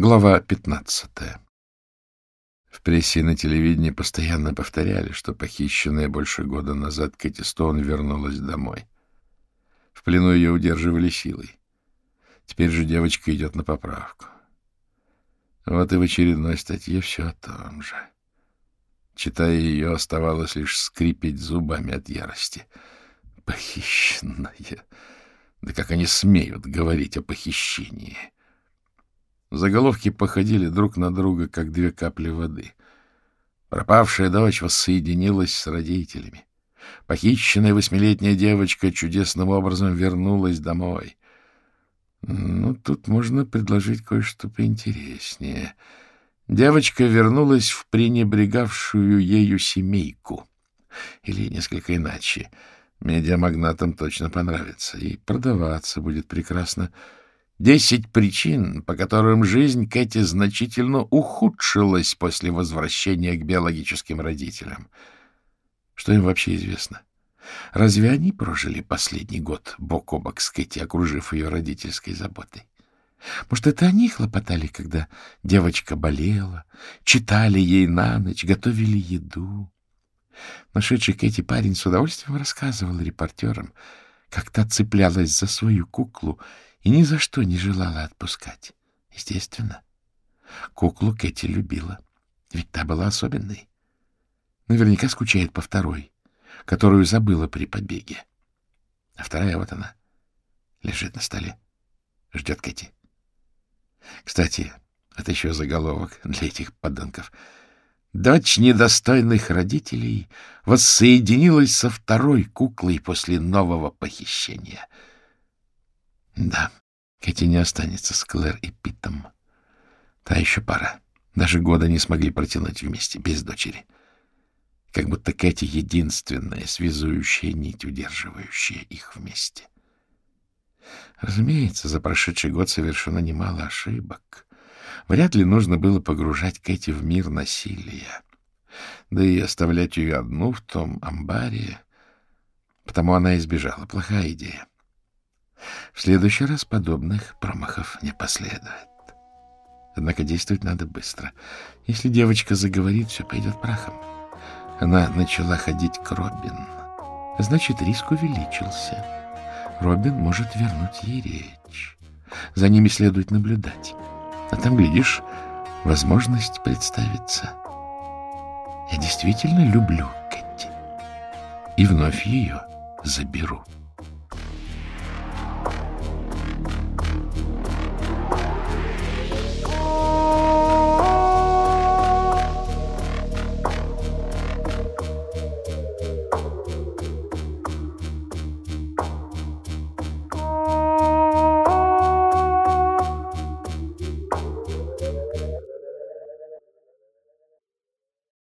Глава 15. В прессе и на телевидении постоянно повторяли, что похищенная больше года назад Кэти Стоун вернулась домой. В плену ее удерживали силой. Теперь же девочка идет на поправку. Вот и в очередной статье все о том же. Читая ее, оставалось лишь скрипеть зубами от ярости. Похищенная! Да как они смеют говорить о похищении! — Заголовки походили друг на друга, как две капли воды. Пропавшая дочь воссоединилась с родителями. Похищенная восьмилетняя девочка чудесным образом вернулась домой. Ну, тут можно предложить кое-что поинтереснее. Девочка вернулась в пренебрегавшую ею семейку. Или несколько иначе. Медиамагнатам точно понравится. И продаваться будет прекрасно. Десять причин, по которым жизнь Кэти значительно ухудшилась после возвращения к биологическим родителям. Что им вообще известно? Разве они прожили последний год бок о бок с Кэти, окружив ее родительской заботой? Может, это они хлопотали, когда девочка болела, читали ей на ночь, готовили еду? Нашедший Кэти парень с удовольствием рассказывал репортерам, как та цеплялась за свою куклу и ни за что не желала отпускать. Естественно. Куклу Кэти любила, ведь та была особенной. Наверняка скучает по второй, которую забыла при побеге. А вторая вот она, лежит на столе, ждет Кэти. Кстати, это еще заголовок для этих подонков. Дочь недостойных родителей воссоединилась со второй куклой после нового похищения — да, Кэти не останется с Клэр и Питом. Та еще пара. Даже года не смогли протянуть вместе, без дочери. Как будто Кэти — единственная связующая нить, удерживающая их вместе. Разумеется, за прошедший год совершено немало ошибок. Вряд ли нужно было погружать Кэти в мир насилия. Да и оставлять ее одну в том амбаре... Потому она избежала. Плохая идея. В следующий раз подобных промахов не последует. Однако действовать надо быстро. Если девочка заговорит, все пойдет прахом. Она начала ходить к Робин. Значит, риск увеличился. Робин может вернуть ей речь. За ними следует наблюдать. А там, глядишь, возможность представится. Я действительно люблю Кэти. И вновь ее заберу.